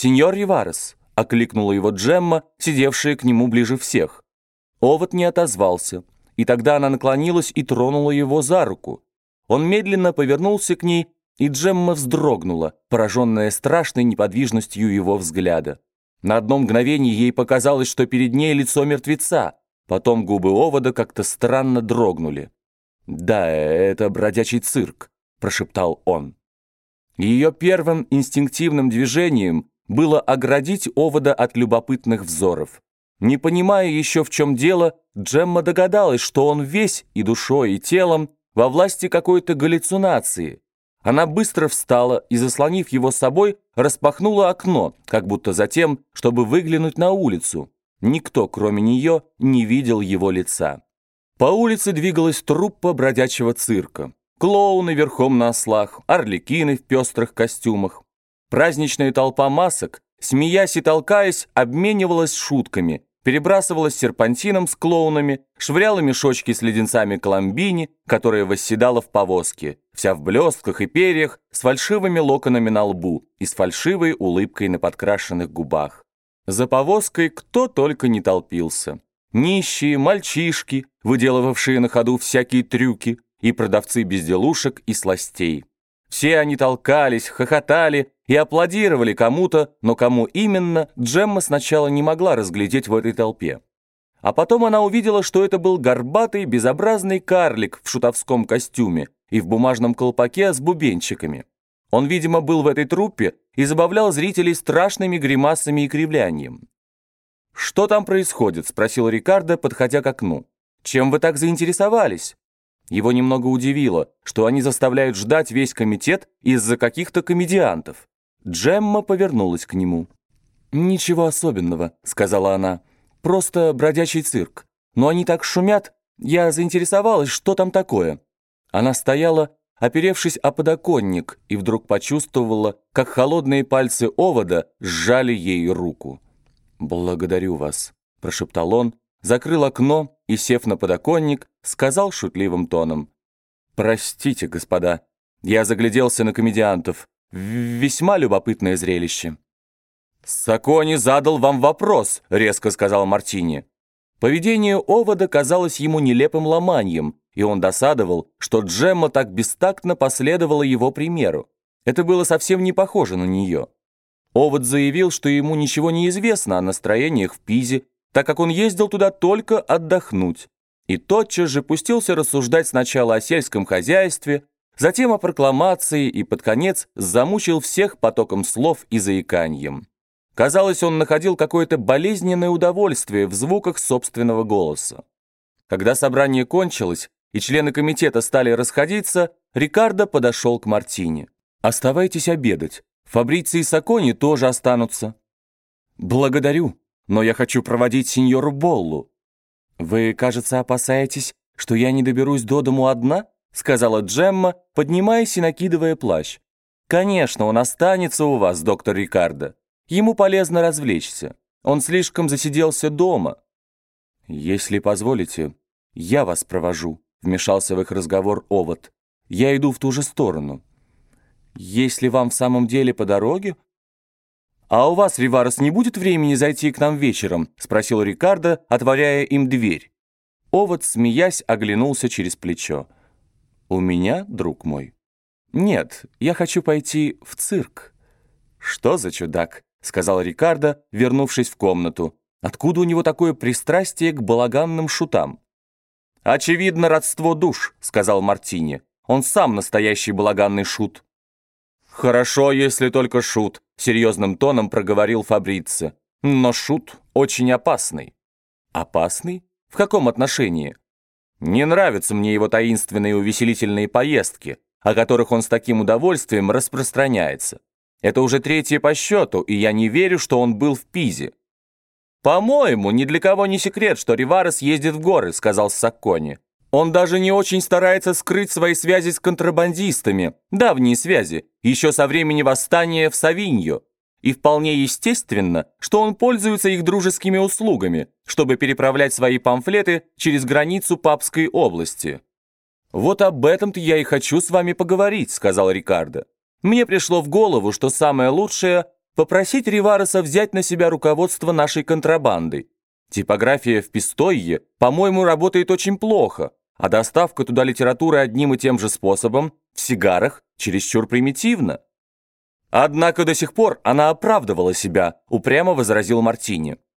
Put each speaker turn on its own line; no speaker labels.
«Сеньор Риварес!» — окликнула его Джемма, сидевшая к нему ближе всех. Овод не отозвался, и тогда она наклонилась и тронула его за руку. Он медленно повернулся к ней, и Джемма вздрогнула, пораженная страшной неподвижностью его взгляда. На одно мгновение ей показалось, что перед ней лицо мертвеца, потом губы овода как-то странно дрогнули. «Да, это бродячий цирк», — прошептал он. Ее первым инстинктивным движением было оградить овода от любопытных взоров. Не понимая еще в чем дело, Джемма догадалась, что он весь и душой, и телом во власти какой-то галлюцинации. Она быстро встала и, заслонив его собой, распахнула окно, как будто затем, чтобы выглянуть на улицу. Никто, кроме нее, не видел его лица. По улице двигалась труппа бродячего цирка. Клоуны верхом на ослах, орликины в пестрых костюмах. Праздничная толпа масок, смеясь и толкаясь, обменивалась шутками, перебрасывалась серпантином с клоунами, швыряла мешочки с леденцами Коломбини, которая восседала в повозке, вся в блестках и перьях, с фальшивыми локонами на лбу и с фальшивой улыбкой на подкрашенных губах. За повозкой кто только не толпился. Нищие, мальчишки, выделывавшие на ходу всякие трюки, и продавцы безделушек и сластей. Все они толкались, хохотали и аплодировали кому-то, но кому именно, Джемма сначала не могла разглядеть в этой толпе. А потом она увидела, что это был горбатый, безобразный карлик в шутовском костюме и в бумажном колпаке с бубенчиками. Он, видимо, был в этой труппе и забавлял зрителей страшными гримасами и кривлянием. «Что там происходит?» — спросил Рикардо, подходя к окну. «Чем вы так заинтересовались?» Его немного удивило, что они заставляют ждать весь комитет из-за каких-то комедиантов. Джемма повернулась к нему. «Ничего особенного», — сказала она. «Просто бродячий цирк. Но они так шумят, я заинтересовалась, что там такое». Она стояла, оперевшись о подоконник, и вдруг почувствовала, как холодные пальцы овода сжали ей руку. «Благодарю вас», — прошептал он, закрыл окно и, сев на подоконник, сказал шутливым тоном. «Простите, господа, я загляделся на комедиантов. Весьма любопытное зрелище». «Сакони задал вам вопрос», — резко сказал Мартини. Поведение Овода казалось ему нелепым ломанием, и он досадовал, что Джемма так бестактно последовала его примеру. Это было совсем не похоже на нее. Овод заявил, что ему ничего не известно о настроениях в Пизе так как он ездил туда только отдохнуть, и тотчас же пустился рассуждать сначала о сельском хозяйстве, затем о прокламации и, под конец, замучил всех потоком слов и заиканием. Казалось, он находил какое-то болезненное удовольствие в звуках собственного голоса. Когда собрание кончилось, и члены комитета стали расходиться, Рикардо подошел к Мартине. «Оставайтесь обедать. Фабриции и Сакони тоже останутся». «Благодарю», но я хочу проводить сеньору Боллу». «Вы, кажется, опасаетесь, что я не доберусь до дому одна?» сказала Джемма, поднимаясь и накидывая плащ. «Конечно, он останется у вас, доктор Рикардо. Ему полезно развлечься. Он слишком засиделся дома». «Если позволите, я вас провожу», вмешался в их разговор Овод. «Я иду в ту же сторону». «Если вам в самом деле по дороге, «А у вас, Риварес, не будет времени зайти к нам вечером?» — спросил Рикардо, отворяя им дверь. Овод, смеясь, оглянулся через плечо. «У меня, друг мой?» «Нет, я хочу пойти в цирк». «Что за чудак?» — сказал Рикардо, вернувшись в комнату. «Откуда у него такое пристрастие к балаганным шутам?» «Очевидно, родство душ», — сказал Мартини. «Он сам настоящий балаганный шут». «Хорошо, если только шут», — серьезным тоном проговорил Фабрица. «Но шут очень опасный». «Опасный? В каком отношении?» «Не нравятся мне его таинственные увеселительные поездки, о которых он с таким удовольствием распространяется. Это уже третье по счету, и я не верю, что он был в Пизе». «По-моему, ни для кого не секрет, что Риварес ездит в горы», — сказал Саккони. Он даже не очень старается скрыть свои связи с контрабандистами, давние связи, еще со времени восстания в Савиньо. И вполне естественно, что он пользуется их дружескими услугами, чтобы переправлять свои памфлеты через границу Папской области. «Вот об этом-то я и хочу с вами поговорить», — сказал Рикардо. «Мне пришло в голову, что самое лучшее — попросить Ривареса взять на себя руководство нашей контрабандой. Типография в Пистойе, по-моему, работает очень плохо, а доставка туда литературы одним и тем же способом, в сигарах, чересчур примитивна. Однако до сих пор она оправдывала себя, упрямо возразил Мартини.